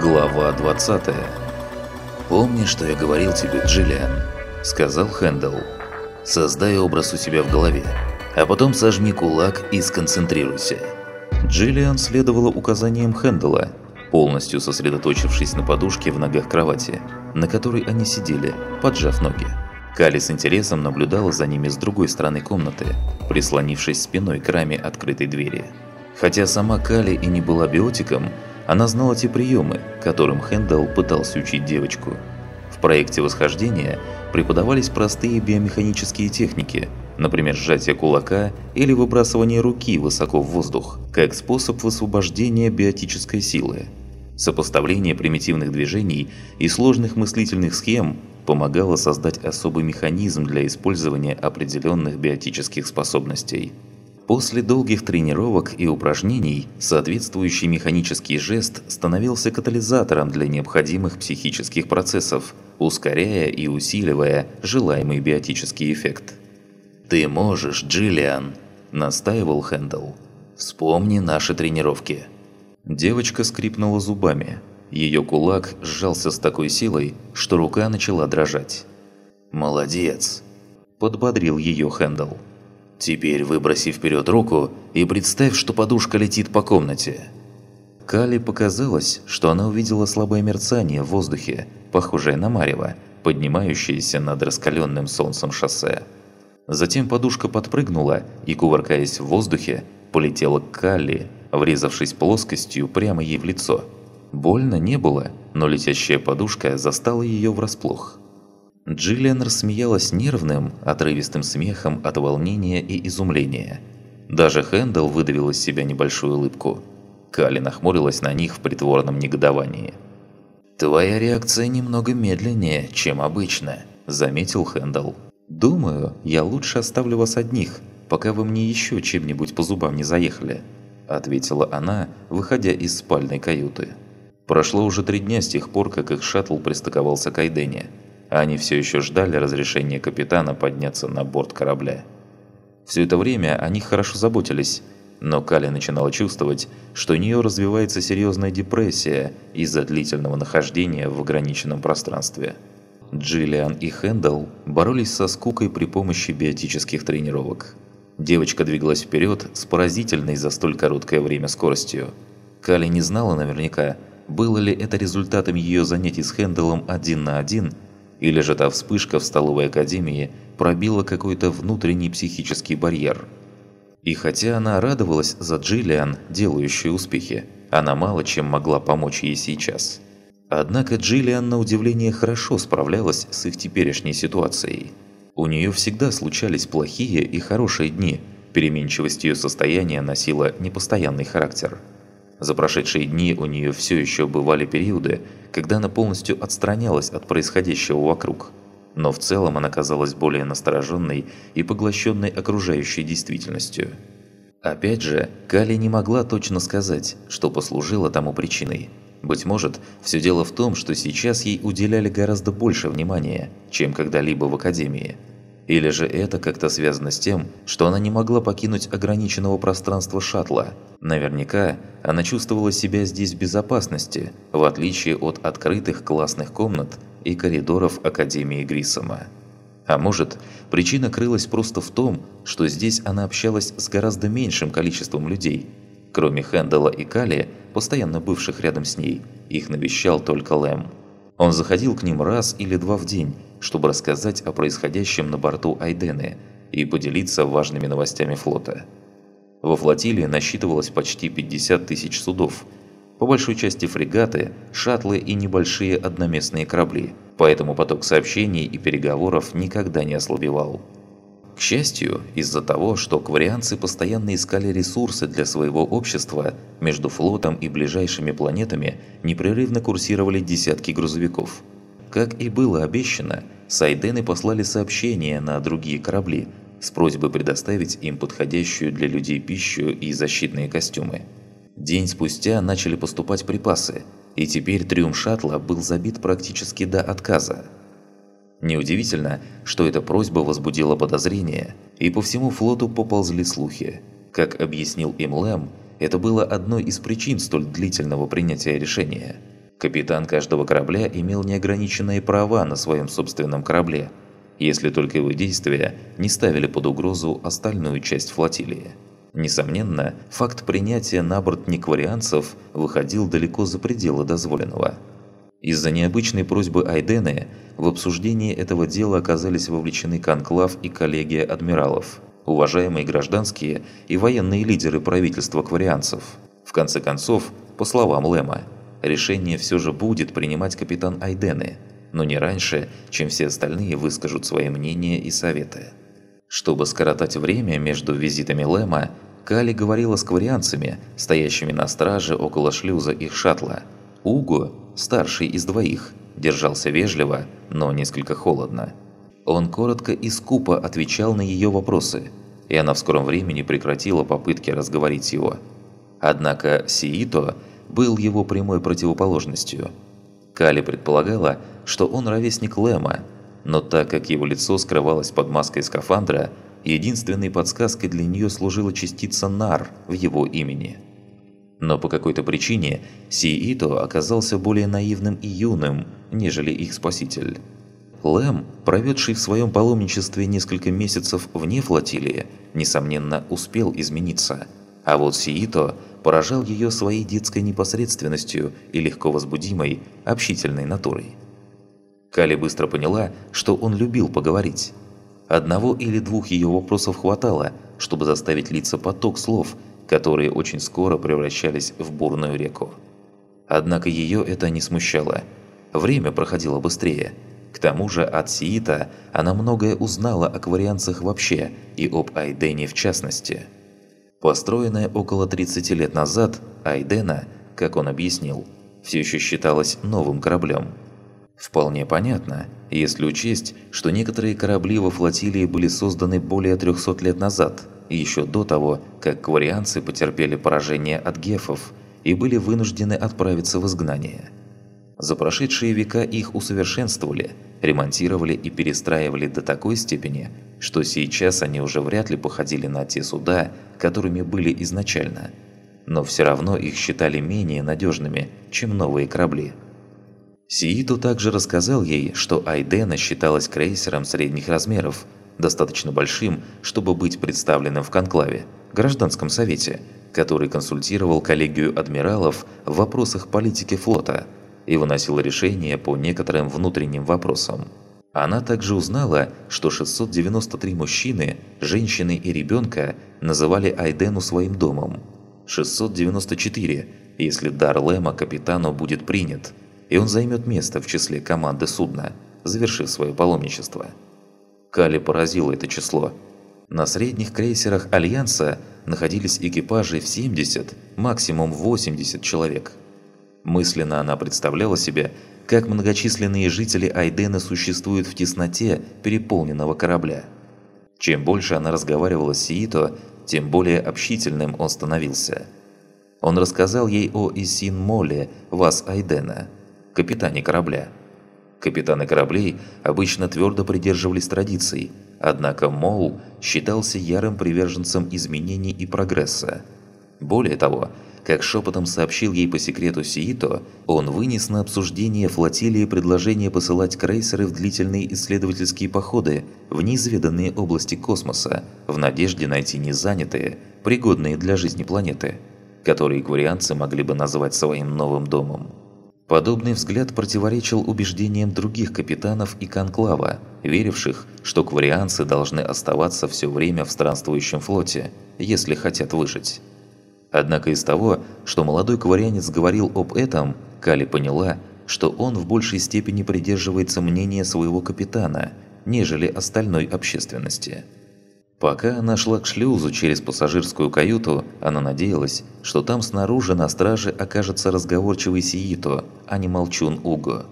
Глава 20 «Помни, что я говорил тебе, Джиллиан», – сказал Хэндл. «Создай образ у себя в голове, а потом сожми кулак и сконцентрируйся». Джиллиан следовала указаниям Хэндала, полностью сосредоточившись на подушке в ногах кровати, на которой они сидели, поджав ноги. Кали с интересом наблюдала за ними с другой стороны комнаты, прислонившись спиной к раме открытой двери. Хотя сама Кали и не была биотиком, она знала те приемы, которым Хэндалл пытался учить девочку. В проекте восхождения преподавались простые биомеханические техники, например, сжатие кулака или выбрасывание руки высоко в воздух, как способ высвобождения биотической силы. Сопоставление примитивных движений и сложных мыслительных схем помогало создать особый механизм для использования определенных биотических способностей. После долгих тренировок и упражнений соответствующий механический жест становился катализатором для необходимых психических процессов, ускоряя и усиливая желаемый биотический эффект. «Ты можешь, Джиллиан!» – настаивал Хэндл. «Вспомни наши тренировки». Девочка скрипнула зубами. Ее кулак сжался с такой силой, что рука начала дрожать. «Молодец!» – подбодрил ее Хэндл. Теперь выброси вперед руку и представь, что подушка летит по комнате. Кали показалось, что она увидела слабое мерцание в воздухе, похожее на марево, поднимающееся над раскаленным солнцем шоссе. Затем подушка подпрыгнула и, кувыркаясь в воздухе, полетела к Калли, врезавшись плоскостью прямо ей в лицо. Больно не было, но летящая подушка застала ее врасплох. Джиллиан рассмеялась нервным, отрывистым смехом от волнения и изумления. Даже Хэндл выдавил из себя небольшую улыбку. Кали нахмурилась на них в притворном негодовании. «Твоя реакция немного медленнее, чем обычно», – заметил Хэндл. «Думаю, я лучше оставлю вас одних, пока вы мне еще чем-нибудь по зубам не заехали», – ответила она, выходя из спальной каюты. Прошло уже три дня с тех пор, как их шаттл пристыковался к Айдене а они все еще ждали разрешения капитана подняться на борт корабля. Все это время о них хорошо заботились, но Кали начинала чувствовать, что у нее развивается серьезная депрессия из-за длительного нахождения в ограниченном пространстве. Джиллиан и Хэндл боролись со скукой при помощи биотических тренировок. Девочка двигалась вперед с поразительной за столь короткое время скоростью. Кали не знала наверняка, было ли это результатом ее занятий с Хэндлом один на один – или же та вспышка в столовой академии пробила какой-то внутренний психический барьер. И хотя она радовалась за Джиллиан, делающей успехи, она мало чем могла помочь ей сейчас. Однако Джиллиан на удивление хорошо справлялась с их теперешней ситуацией. У нее всегда случались плохие и хорошие дни, переменчивость ее состояния носила непостоянный характер – за прошедшие дни у нее все еще бывали периоды, когда она полностью отстранялась от происходящего вокруг. Но в целом она казалась более настороженной и поглощенной окружающей действительностью. Опять же, Кали не могла точно сказать, что послужило тому причиной. Быть может, все дело в том, что сейчас ей уделяли гораздо больше внимания, чем когда-либо в Академии – или же это как-то связано с тем, что она не могла покинуть ограниченного пространства шаттла. Наверняка она чувствовала себя здесь в безопасности, в отличие от открытых классных комнат и коридоров Академии Грисома. А может, причина крылась просто в том, что здесь она общалась с гораздо меньшим количеством людей. Кроме Хэндала и Кали, постоянно бывших рядом с ней, их навещал только Лэм. Он заходил к ним раз или два в день, чтобы рассказать о происходящем на борту Айдены и поделиться важными новостями флота. Во флотилии насчитывалось почти 50 тысяч судов, по большой части фрегаты, шаттлы и небольшие одноместные корабли, поэтому поток сообщений и переговоров никогда не ослабевал. К счастью, из-за того, что кварианцы постоянно искали ресурсы для своего общества, между флотом и ближайшими планетами непрерывно курсировали десятки грузовиков – как и было обещано, Сайдены послали сообщение на другие корабли с просьбой предоставить им подходящую для людей пищу и защитные костюмы. День спустя начали поступать припасы, и теперь трюм шаттла был забит практически до отказа. Неудивительно, что эта просьба возбудила подозрения, и по всему флоту поползли слухи. Как объяснил им Лэм, это было одной из причин столь длительного принятия решения – Капитан каждого корабля имел неограниченные права на своем собственном корабле, если только его действия не ставили под угрозу остальную часть флотилии. Несомненно, факт принятия на борт некварианцев выходил далеко за пределы дозволенного. Из-за необычной просьбы Айдены в обсуждении этого дела оказались вовлечены Конклав и коллегия адмиралов, уважаемые гражданские и военные лидеры правительства кварианцев. В конце концов, по словам Лэма, решение все же будет принимать капитан Айдены, но не раньше, чем все остальные выскажут свои мнения и советы. Чтобы скоротать время между визитами Лэма, Кали говорила с кварианцами, стоящими на страже около шлюза их шаттла. Уго, старший из двоих, держался вежливо, но несколько холодно. Он коротко и скупо отвечал на ее вопросы, и она в скором времени прекратила попытки разговорить его. Однако Сиито был его прямой противоположностью. Кали предполагала, что он ровесник Лэма, но так как его лицо скрывалось под маской скафандра, единственной подсказкой для нее служила частица «нар» в его имени. Но по какой-то причине Сиито оказался более наивным и юным, нежели их спаситель. Лэм, проведший в своем паломничестве несколько месяцев вне флотилии, несомненно, успел измениться. А вот Сиито поражал ее своей детской непосредственностью и легко возбудимой, общительной натурой. Кали быстро поняла, что он любил поговорить. Одного или двух ее вопросов хватало, чтобы заставить литься поток слов, которые очень скоро превращались в бурную реку. Однако ее это не смущало. Время проходило быстрее. К тому же от Сиита она многое узнала о кварианцах вообще и об Айдене в частности. Построенная около 30 лет назад, Айдена, как он объяснил, все еще считалась новым кораблем – Вполне понятно, если учесть, что некоторые корабли во флотилии были созданы более 300 лет назад, еще до того, как кварианцы потерпели поражение от гефов и были вынуждены отправиться в изгнание. За прошедшие века их усовершенствовали, ремонтировали и перестраивали до такой степени, что сейчас они уже вряд ли походили на те суда, которыми были изначально. Но все равно их считали менее надежными, чем новые корабли. Сииту также рассказал ей, что Айдена считалась крейсером средних размеров, достаточно большим, чтобы быть представленным в конклаве, гражданском совете, который консультировал коллегию адмиралов в вопросах политики флота и выносил решения по некоторым внутренним вопросам. Она также узнала, что 693 мужчины, женщины и ребенка называли Айдену своим домом. 694, если дар Лэма капитану будет принят – и он займет место в числе команды судна, завершив свое паломничество. Кали поразило это число. На средних крейсерах Альянса находились экипажи в 70, максимум 80 человек. Мысленно она представляла себе, как многочисленные жители Айдена существуют в тесноте переполненного корабля. Чем больше она разговаривала с Сиито, тем более общительным он становился. Он рассказал ей о Исин Моле, Вас Айдена – капитане корабля. Капитаны кораблей обычно твердо придерживались традиций, однако Моу считался ярым приверженцем изменений и прогресса. Более того, как шепотом сообщил ей по секрету Сиито, он вынес на обсуждение флотилии предложение посылать крейсеры в длительные исследовательские походы в неизведанные области космоса в надежде найти незанятые, пригодные для жизни планеты, которые кварианцы могли бы назвать своим новым домом. Подобный взгляд противоречил убеждениям других капитанов и конклава, веривших, что кварианцы должны оставаться все время в странствующем флоте, если хотят выжить. Однако из того, что молодой кварианец говорил об этом, Кали поняла, что он в большей степени придерживается мнения своего капитана, нежели остальной общественности. Пока она шла к шлюзу через пассажирскую каюту, она надеялась, что там снаружи на страже окажется разговорчивый Сиито, а не молчун Уго.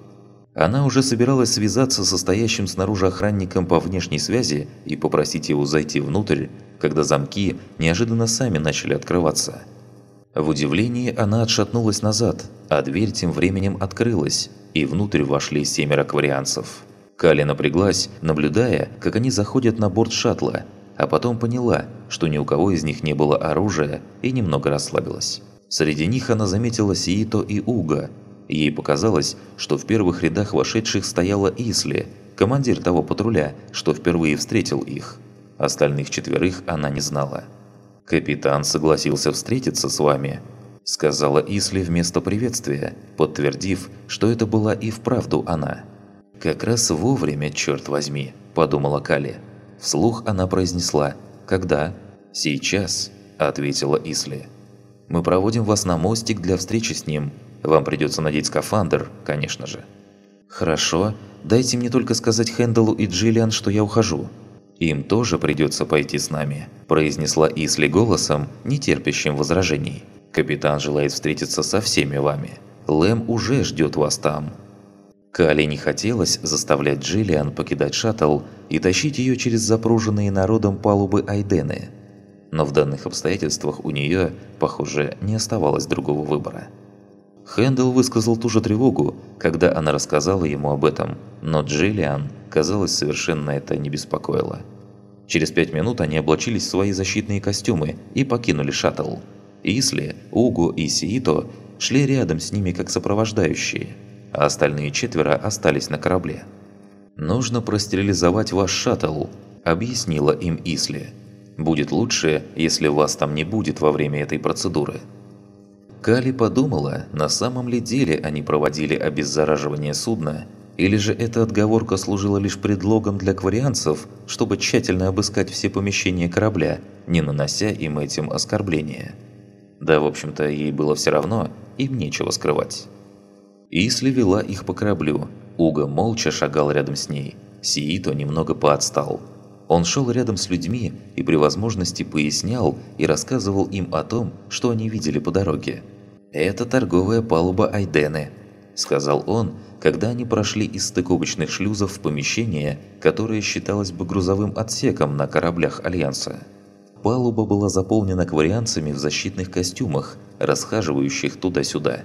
Она уже собиралась связаться со стоящим снаружи охранником по внешней связи и попросить его зайти внутрь, когда замки неожиданно сами начали открываться. В удивлении она отшатнулась назад, а дверь тем временем открылась, и внутрь вошли семеро кварианцев. Кали напряглась, наблюдая, как они заходят на борт шаттла – а потом поняла, что ни у кого из них не было оружия и немного расслабилась. Среди них она заметила Сиито и Уга. Ей показалось, что в первых рядах вошедших стояла Исли, командир того патруля, что впервые встретил их. Остальных четверых она не знала. «Капитан согласился встретиться с вами», – сказала Исли вместо приветствия, подтвердив, что это была и вправду она. «Как раз вовремя, черт возьми», – подумала Кали. Вслух она произнесла «Когда?» «Сейчас», – ответила Исли. «Мы проводим вас на мостик для встречи с ним. Вам придется надеть скафандр, конечно же». «Хорошо. Дайте мне только сказать Хэндалу и Джиллиан, что я ухожу». «Им тоже придется пойти с нами», – произнесла Исли голосом, не терпящим возражений. «Капитан желает встретиться со всеми вами. Лэм уже ждет вас там». Кали не хотелось заставлять Джиллиан покидать шаттл и тащить ее через запруженные народом палубы Айдены. Но в данных обстоятельствах у нее, похоже, не оставалось другого выбора. Хэндл высказал ту же тревогу, когда она рассказала ему об этом, но Джиллиан, казалось, совершенно это не беспокоило. Через пять минут они облачились в свои защитные костюмы и покинули шаттл. Исли, Угу и Сиито шли рядом с ними как сопровождающие, а остальные четверо остались на корабле. «Нужно простерилизовать ваш шаттл», – объяснила им Исли. «Будет лучше, если вас там не будет во время этой процедуры». Кали подумала, на самом ли деле они проводили обеззараживание судна, или же эта отговорка служила лишь предлогом для кварианцев, чтобы тщательно обыскать все помещения корабля, не нанося им этим оскорбления. Да, в общем-то, ей было все равно, им нечего скрывать. Исли вела их по кораблю, Уга молча шагал рядом с ней, Сиито немного поотстал. Он шел рядом с людьми и при возможности пояснял и рассказывал им о том, что они видели по дороге. «Это торговая палуба Айдены», – сказал он, когда они прошли из стыковочных шлюзов в помещение, которое считалось бы грузовым отсеком на кораблях Альянса. Палуба была заполнена кварианцами в защитных костюмах, расхаживающих туда-сюда.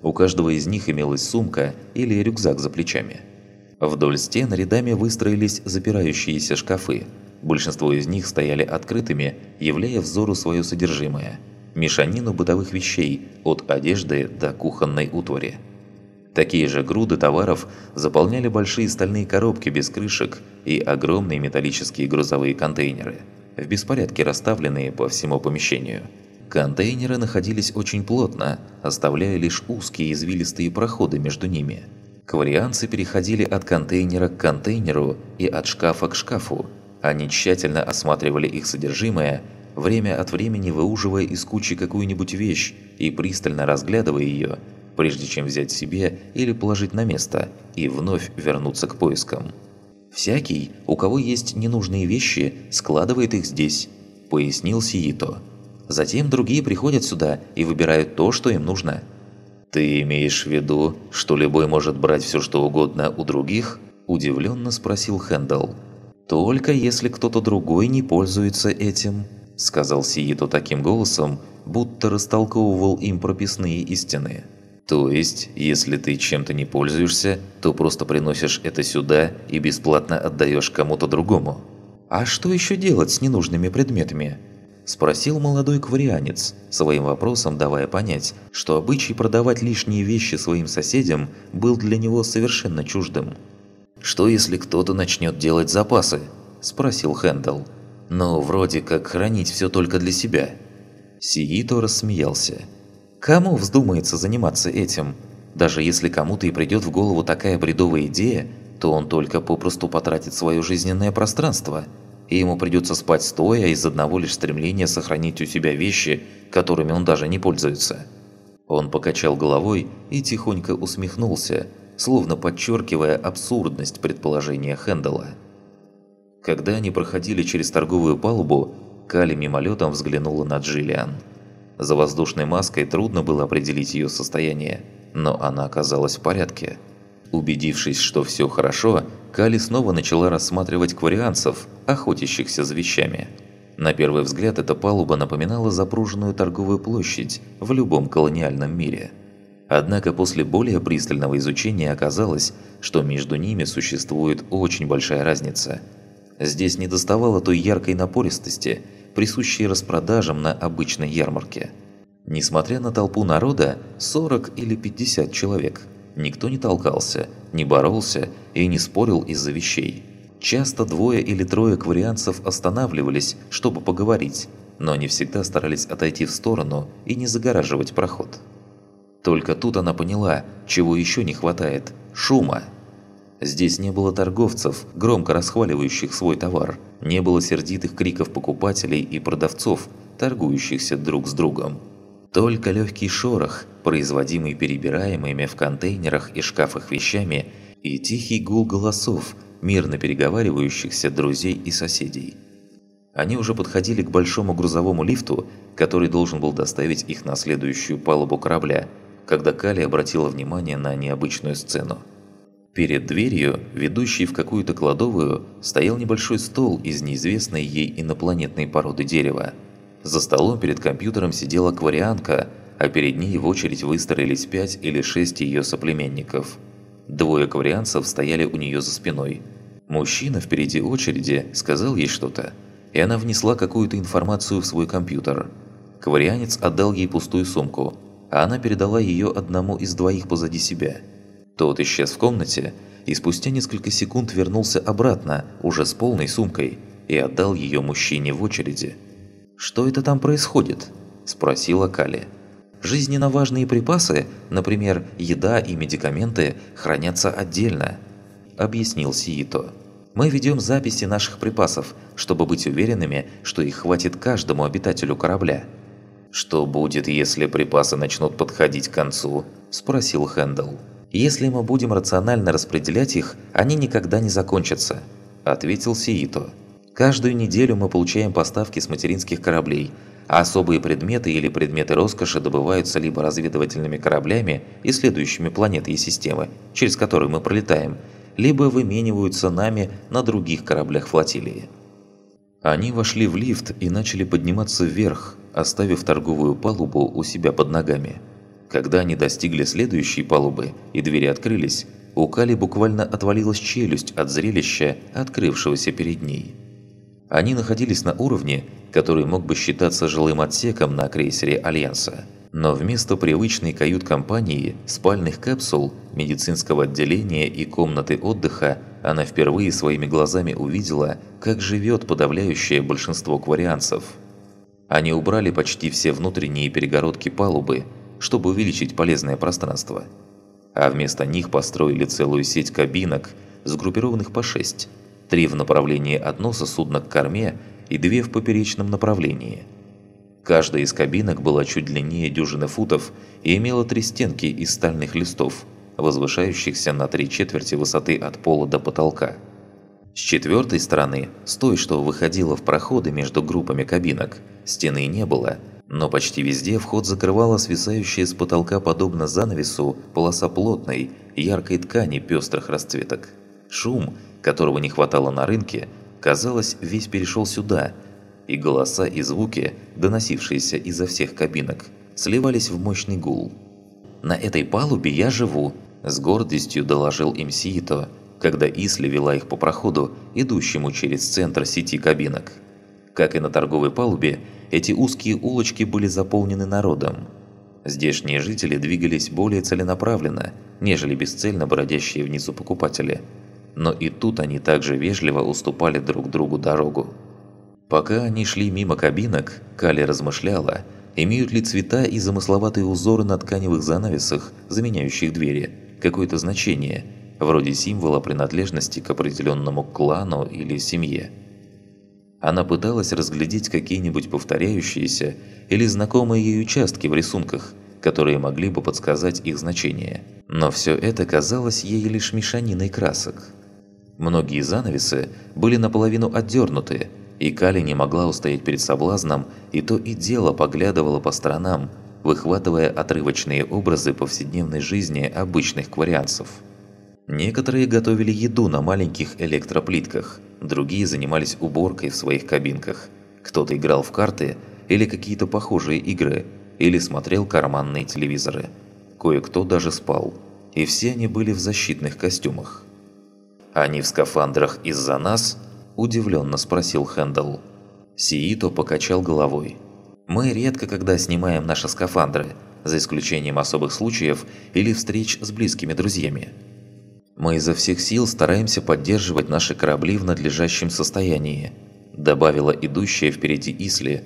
У каждого из них имелась сумка или рюкзак за плечами. Вдоль стен рядами выстроились запирающиеся шкафы. Большинство из них стояли открытыми, являя взору свое содержимое – мешанину бытовых вещей, от одежды до кухонной утвари. Такие же груды товаров заполняли большие стальные коробки без крышек и огромные металлические грузовые контейнеры, в беспорядке расставленные по всему помещению. Контейнеры находились очень плотно, оставляя лишь узкие извилистые проходы между ними. Кварианцы переходили от контейнера к контейнеру и от шкафа к шкафу. Они тщательно осматривали их содержимое время от времени выуживая из кучи какую-нибудь вещь и пристально разглядывая ее, прежде чем взять себе или положить на место и вновь вернуться к поискам. «Всякий, у кого есть ненужные вещи, складывает их здесь», – пояснил Сиито. «Затем другие приходят сюда и выбирают то, что им нужно». «Ты имеешь в виду, что любой может брать все что угодно у других?» – удивленно спросил Хэндалл. «Только если кто-то другой не пользуется этим», – сказал Сиито таким голосом, будто растолковывал им прописные истины. «То есть, если ты чем-то не пользуешься, то просто приносишь это сюда и бесплатно отдаешь кому-то другому?» «А что еще делать с ненужными предметами?» – спросил молодой кварианец, своим вопросом давая понять, что обычай продавать лишние вещи своим соседям был для него совершенно чуждым. «Что если кто-то начнет делать запасы?» – спросил Хэндалл. Но вроде как хранить все только для себя. Сиито рассмеялся. Кому вздумается заниматься этим? Даже если кому-то и придет в голову такая бредовая идея, то он только попросту потратит свое жизненное пространство, и ему придется спать стоя из одного лишь стремления сохранить у себя вещи, которыми он даже не пользуется. Он покачал головой и тихонько усмехнулся, словно подчеркивая абсурдность предположения Хэндала. Когда они проходили через торговую палубу, Кали мимолетом взглянула на Джиллиан. За воздушной маской трудно было определить ее состояние, но она оказалась в порядке. Убедившись, что все хорошо, Кали снова начала рассматривать кварианцев, охотящихся за вещами. На первый взгляд эта палуба напоминала запруженную торговую площадь в любом колониальном мире. Однако после более пристального изучения оказалось, что между ними существует очень большая разница – Здесь не доставало той яркой напористости, присущей распродажам на обычной ярмарке. Несмотря на толпу народа, 40 или 50 человек, никто не толкался, не боролся и не спорил из-за вещей. Часто двое или трое кварианцев останавливались, чтобы поговорить, но они всегда старались отойти в сторону и не загораживать проход. Только тут она поняла, чего еще не хватает – шума. Здесь не было торговцев, громко расхваливающих свой товар, не было сердитых криков покупателей и продавцов, торгующихся друг с другом. Только легкий шорох, производимый перебираемыми в контейнерах и шкафах вещами, и тихий гул голосов, мирно переговаривающихся друзей и соседей. Они уже подходили к большому грузовому лифту, который должен был доставить их на следующую палубу корабля, когда Кали обратила внимание на необычную сцену. Перед дверью, ведущей в какую-то кладовую, стоял небольшой стол из неизвестной ей инопланетной породы дерева – за столом перед компьютером сидела кварианка, а перед ней в очередь выстроились пять или шесть ее соплеменников. Двое кварианцев стояли у нее за спиной. Мужчина впереди очереди сказал ей что-то, и она внесла какую-то информацию в свой компьютер. Кварианец отдал ей пустую сумку, а она передала ее одному из двоих позади себя. Тот исчез в комнате и спустя несколько секунд вернулся обратно, уже с полной сумкой, и отдал ее мужчине в очереди. «Что это там происходит?» – спросила Кали. «Жизненно важные припасы, например, еда и медикаменты, хранятся отдельно», – объяснил Сиито. «Мы ведем записи наших припасов, чтобы быть уверенными, что их хватит каждому обитателю корабля». «Что будет, если припасы начнут подходить к концу?» – спросил Хэндл. «Если мы будем рационально распределять их, они никогда не закончатся», – ответил Сиито. Каждую неделю мы получаем поставки с материнских кораблей, а особые предметы или предметы роскоши добываются либо разведывательными кораблями, исследующими планеты и системы, через которые мы пролетаем, либо вымениваются нами на других кораблях флотилии. Они вошли в лифт и начали подниматься вверх, оставив торговую палубу у себя под ногами. Когда они достигли следующей палубы и двери открылись, у Кали буквально отвалилась челюсть от зрелища, открывшегося перед ней. Они находились на уровне, который мог бы считаться жилым отсеком на крейсере Альянса. Но вместо привычной кают-компании, спальных капсул, медицинского отделения и комнаты отдыха, она впервые своими глазами увидела, как живет подавляющее большинство кварианцев. Они убрали почти все внутренние перегородки палубы, чтобы увеличить полезное пространство. А вместо них построили целую сеть кабинок, сгруппированных по шесть три в направлении относа судна к корме и две в поперечном направлении. Каждая из кабинок была чуть длиннее дюжины футов и имела три стенки из стальных листов, возвышающихся на три четверти высоты от пола до потолка. С четвертой стороны, с той, что выходила в проходы между группами кабинок, стены не было, но почти везде вход закрывала свисающая с потолка подобно занавесу полоса плотной, яркой ткани пестрых расцветок. Шум, которого не хватало на рынке, казалось, весь перешел сюда, и голоса и звуки, доносившиеся изо всех кабинок, сливались в мощный гул. «На этой палубе я живу», – с гордостью доложил им Сиито, когда Исли вела их по проходу, идущему через центр сети кабинок. Как и на торговой палубе, эти узкие улочки были заполнены народом. Здешние жители двигались более целенаправленно, нежели бесцельно бродящие внизу покупатели – но и тут они также вежливо уступали друг другу дорогу. Пока они шли мимо кабинок, Кали размышляла, имеют ли цвета и замысловатые узоры на тканевых занавесах, заменяющих двери, какое-то значение, вроде символа принадлежности к определенному клану или семье. Она пыталась разглядеть какие-нибудь повторяющиеся или знакомые ей участки в рисунках, которые могли бы подсказать их значение. Но все это казалось ей лишь мешаниной красок. Многие занавесы были наполовину отдернуты, и Кали не могла устоять перед соблазном и то и дело поглядывала по сторонам, выхватывая отрывочные образы повседневной жизни обычных кварианцев. Некоторые готовили еду на маленьких электроплитках, другие занимались уборкой в своих кабинках. Кто-то играл в карты или какие-то похожие игры, или смотрел карманные телевизоры. Кое-кто даже спал, и все они были в защитных костюмах. «Они в скафандрах из-за нас?» – удивленно спросил Хэндл. Сиито покачал головой. Мы редко когда снимаем наши скафандры, за исключением особых случаев или встреч с близкими друзьями. Мы изо всех сил стараемся поддерживать наши корабли в надлежащем состоянии, добавила идущая впереди Исли.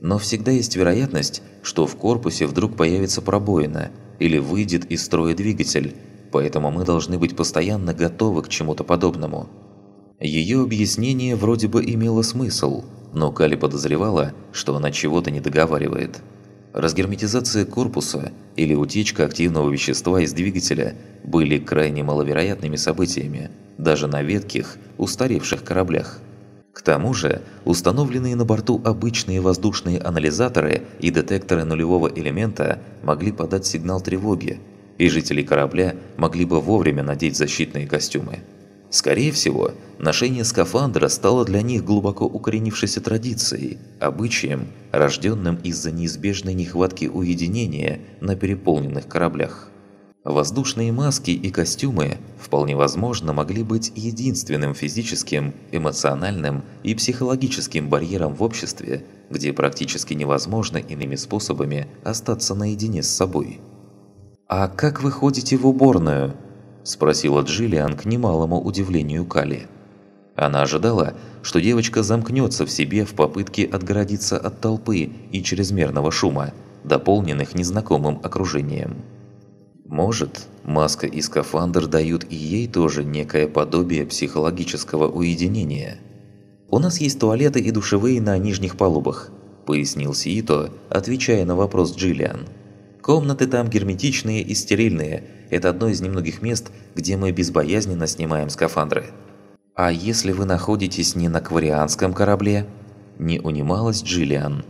Но всегда есть вероятность, что в корпусе вдруг появится пробоина или выйдет из строя двигатель, поэтому мы должны быть постоянно готовы к чему-то подобному. Ее объяснение вроде бы имело смысл, но Кали подозревала, что она чего-то не договаривает. Разгерметизация корпуса или утечка активного вещества из двигателя были крайне маловероятными событиями, даже на ветких, устаревших кораблях. К тому же, установленные на борту обычные воздушные анализаторы и детекторы нулевого элемента могли подать сигнал тревоги, и жители корабля могли бы вовремя надеть защитные костюмы. Скорее всего, ношение скафандра стало для них глубоко укоренившейся традицией, обычаем, рожденным из-за неизбежной нехватки уединения на переполненных кораблях. Воздушные маски и костюмы, вполне возможно, могли быть единственным физическим, эмоциональным и психологическим барьером в обществе, где практически невозможно иными способами остаться наедине с собой. «А как вы ходите в уборную?» – спросила Джиллиан к немалому удивлению Кали. Она ожидала, что девочка замкнется в себе в попытке отгородиться от толпы и чрезмерного шума, дополненных незнакомым окружением. Может, маска и скафандр дают и ей тоже некое подобие психологического уединения. «У нас есть туалеты и душевые на нижних палубах», – пояснил Сиито, отвечая на вопрос Джиллиан. «Комнаты там герметичные и стерильные. Это одно из немногих мест, где мы безбоязненно снимаем скафандры». «А если вы находитесь не на кварианском корабле?» – не унималась Джиллиан.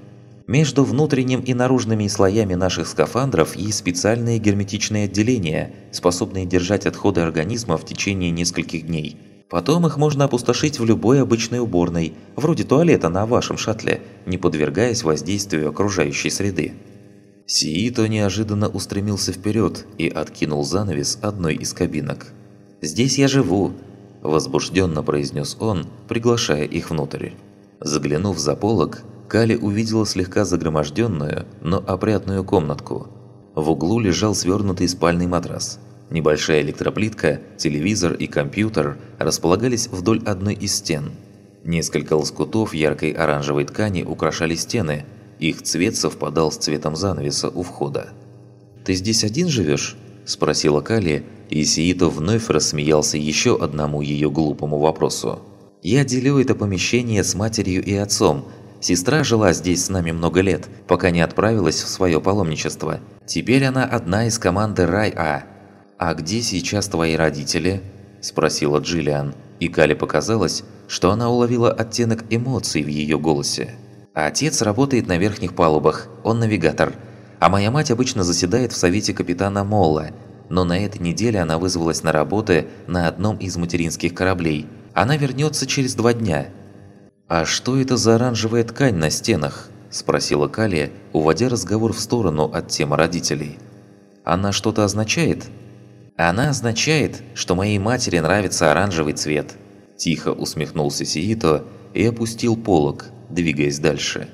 Между внутренним и наружными слоями наших скафандров есть специальные герметичные отделения, способные держать отходы организма в течение нескольких дней. Потом их можно опустошить в любой обычной уборной, вроде туалета на вашем шаттле, не подвергаясь воздействию окружающей среды. Сиито неожиданно устремился вперед и откинул занавес одной из кабинок. «Здесь я живу», – возбужденно произнес он, приглашая их внутрь. Заглянув за полог, Кали увидела слегка загроможденную, но опрятную комнатку. В углу лежал свернутый спальный матрас. Небольшая электроплитка, телевизор и компьютер располагались вдоль одной из стен. Несколько лоскутов яркой оранжевой ткани украшали стены, их цвет совпадал с цветом занавеса у входа. «Ты здесь один живешь?» – спросила Кали, и Сиито вновь рассмеялся еще одному ее глупому вопросу. «Я делю это помещение с матерью и отцом, Сестра жила здесь с нами много лет, пока не отправилась в свое паломничество. Теперь она одна из команды Рай-А. «А где сейчас твои родители?» – спросила Джиллиан, и Кале показалось, что она уловила оттенок эмоций в ее голосе. «Отец работает на верхних палубах, он навигатор, а моя мать обычно заседает в совете капитана Молла, но на этой неделе она вызвалась на работы на одном из материнских кораблей. Она вернется через два дня». «А что это за оранжевая ткань на стенах?» – спросила Калия, уводя разговор в сторону от темы родителей. «Она что-то означает?» «Она означает, что моей матери нравится оранжевый цвет», – тихо усмехнулся Сиито и опустил полог, двигаясь дальше.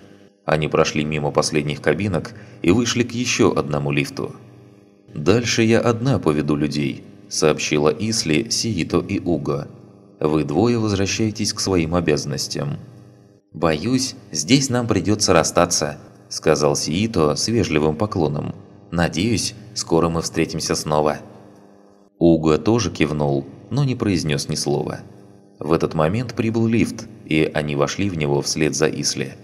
Они прошли мимо последних кабинок и вышли к еще одному лифту. «Дальше я одна поведу людей», – сообщила Исли, Сиито и Уго. Вы двое возвращаетесь к своим обязанностям. «Боюсь, здесь нам придется расстаться», – сказал Сиито с вежливым поклоном. «Надеюсь, скоро мы встретимся снова». Уго тоже кивнул, но не произнес ни слова. В этот момент прибыл лифт, и они вошли в него вслед за Исли.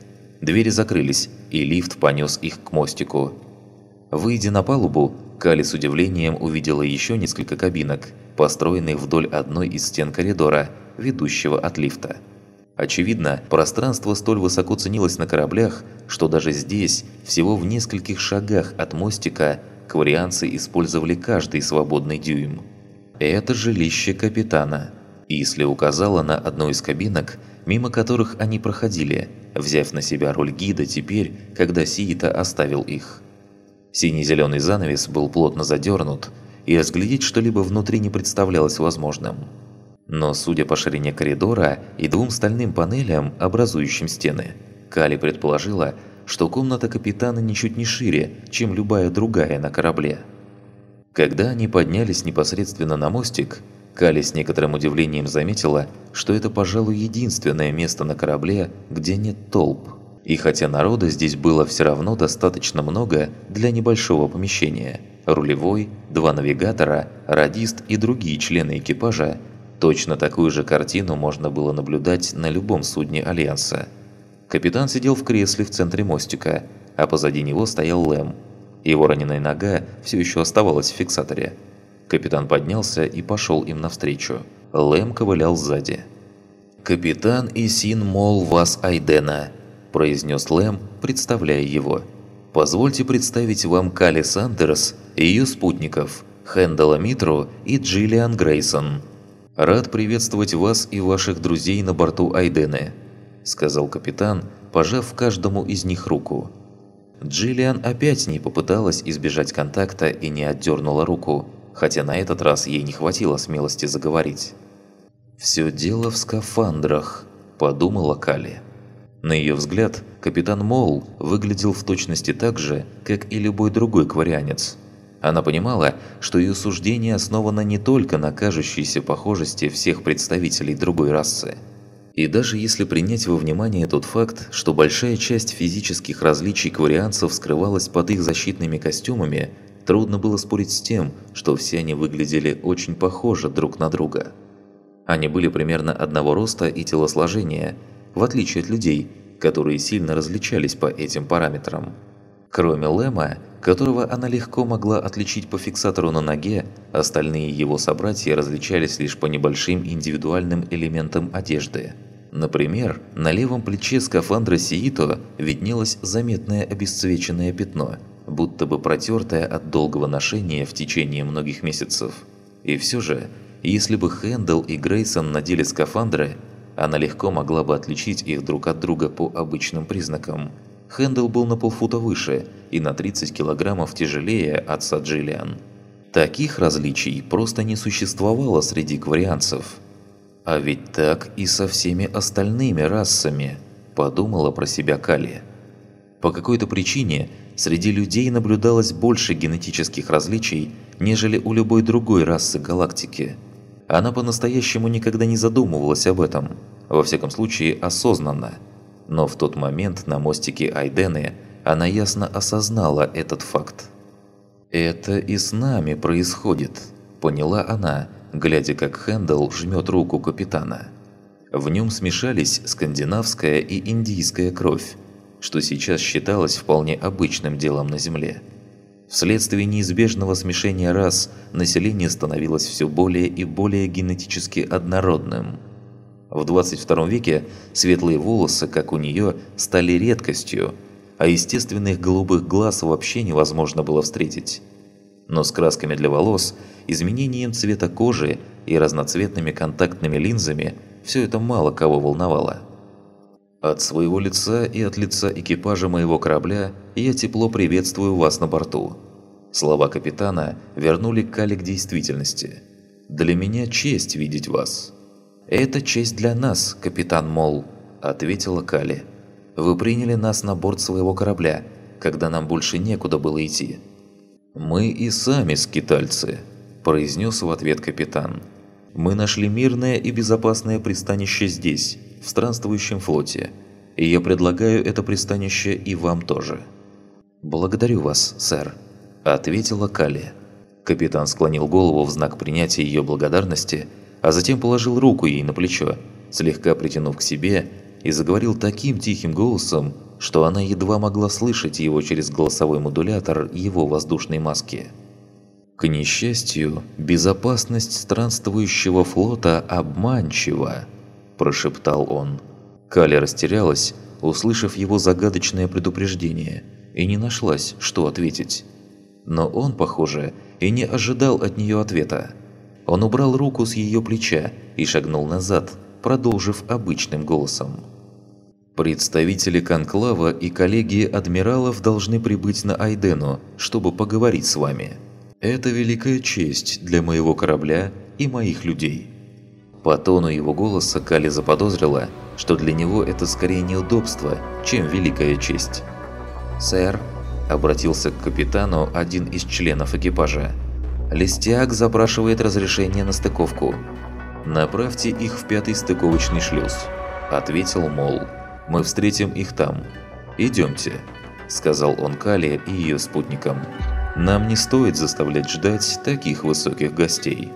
Двери закрылись, и лифт понес их к мостику. Выйдя на палубу, Кали с удивлением увидела еще несколько кабинок, построенных вдоль одной из стен коридора, ведущего от лифта. Очевидно, пространство столь высоко ценилось на кораблях, что даже здесь, всего в нескольких шагах от мостика, кварианцы использовали каждый свободный дюйм. Это жилище капитана. Исли указала на одну из кабинок, мимо которых они проходили, взяв на себя роль гида теперь, когда Сиита оставил их. Синий-зеленый занавес был плотно задернут, и разглядеть что-либо внутри не представлялось возможным. Но судя по ширине коридора и двум стальным панелям, образующим стены, Кали предположила, что комната капитана ничуть не шире, чем любая другая на корабле. Когда они поднялись непосредственно на мостик, Кали с некоторым удивлением заметила, что это, пожалуй, единственное место на корабле, где нет толп. И хотя народа здесь было все равно достаточно много для небольшого помещения, рулевой, два навигатора, радист и другие члены экипажа, точно такую же картину можно было наблюдать на любом судне Альянса. Капитан сидел в кресле в центре мостика, а позади него стоял Лэм. Его раненая нога все еще оставалась в фиксаторе. Капитан поднялся и пошел им навстречу. Лэм ковылял сзади. «Капитан Исин Мол Вас Айдена», – произнес Лэм, представляя его. «Позвольте представить вам Кали Сандерс и ее спутников, Хэндала Митру и Джиллиан Грейсон. Рад приветствовать вас и ваших друзей на борту Айдены», – сказал капитан, пожав каждому из них руку. Джиллиан опять не попыталась избежать контакта и не отдернула руку, хотя на этот раз ей не хватило смелости заговорить. «Все дело в скафандрах», – подумала Кали. На ее взгляд, капитан Мол выглядел в точности так же, как и любой другой кварианец. Она понимала, что ее суждение основано не только на кажущейся похожести всех представителей другой расы. И даже если принять во внимание тот факт, что большая часть физических различий кварианцев скрывалась под их защитными костюмами, Трудно было спорить с тем, что все они выглядели очень похожи друг на друга. Они были примерно одного роста и телосложения, в отличие от людей, которые сильно различались по этим параметрам. Кроме Лэма, которого она легко могла отличить по фиксатору на ноге, остальные его собратья различались лишь по небольшим индивидуальным элементам одежды. Например, на левом плече скафандра Сиито виднелось заметное обесцвеченное пятно – будто бы протертая от долгого ношения в течение многих месяцев. И все же, если бы Хэндл и Грейсон надели скафандры, она легко могла бы отличить их друг от друга по обычным признакам. Хэндл был на полфута выше и на 30 килограммов тяжелее отца Джиллиан. Таких различий просто не существовало среди кварианцев. А ведь так и со всеми остальными расами, подумала про себя Кали. По какой-то причине среди людей наблюдалось больше генетических различий, нежели у любой другой расы галактики. Она по-настоящему никогда не задумывалась об этом, во всяком случае осознанно. Но в тот момент на мостике Айдены она ясно осознала этот факт. «Это и с нами происходит», – поняла она, глядя как Хэндл жмет руку капитана. В нем смешались скандинавская и индийская кровь, что сейчас считалось вполне обычным делом на Земле. Вследствие неизбежного смешения рас население становилось все более и более генетически однородным. В 22 веке светлые волосы, как у нее, стали редкостью, а естественных голубых глаз вообще невозможно было встретить. Но с красками для волос, изменением цвета кожи и разноцветными контактными линзами все это мало кого волновало. От своего лица и от лица экипажа моего корабля я тепло приветствую вас на борту. Слова капитана вернули Кали к действительности. Для меня честь видеть вас. Это честь для нас, капитан Мол, ответила Кали. Вы приняли нас на борт своего корабля, когда нам больше некуда было идти. Мы и сами скитальцы, произнес в ответ капитан. Мы нашли мирное и безопасное пристанище здесь, в странствующем флоте, и я предлагаю это пристанище и вам тоже». «Благодарю вас, сэр», – ответила Калли. Капитан склонил голову в знак принятия ее благодарности, а затем положил руку ей на плечо, слегка притянув к себе, и заговорил таким тихим голосом, что она едва могла слышать его через голосовой модулятор его воздушной маски. К несчастью, безопасность странствующего флота обманчива прошептал он. Каля растерялась, услышав его загадочное предупреждение, и не нашлась, что ответить. Но он, похоже, и не ожидал от нее ответа. Он убрал руку с ее плеча и шагнул назад, продолжив обычным голосом. «Представители Конклава и коллегии адмиралов должны прибыть на Айдену, чтобы поговорить с вами. Это великая честь для моего корабля и моих людей». По тону его голоса Кали заподозрила, что для него это скорее неудобство, чем великая честь. «Сэр», – обратился к капитану один из членов экипажа, – «Листяк запрашивает разрешение на стыковку. Направьте их в пятый стыковочный шлюз», – ответил Мол. «Мы встретим их там. Идемте», – сказал он Кали и ее спутникам. «Нам не стоит заставлять ждать таких высоких гостей».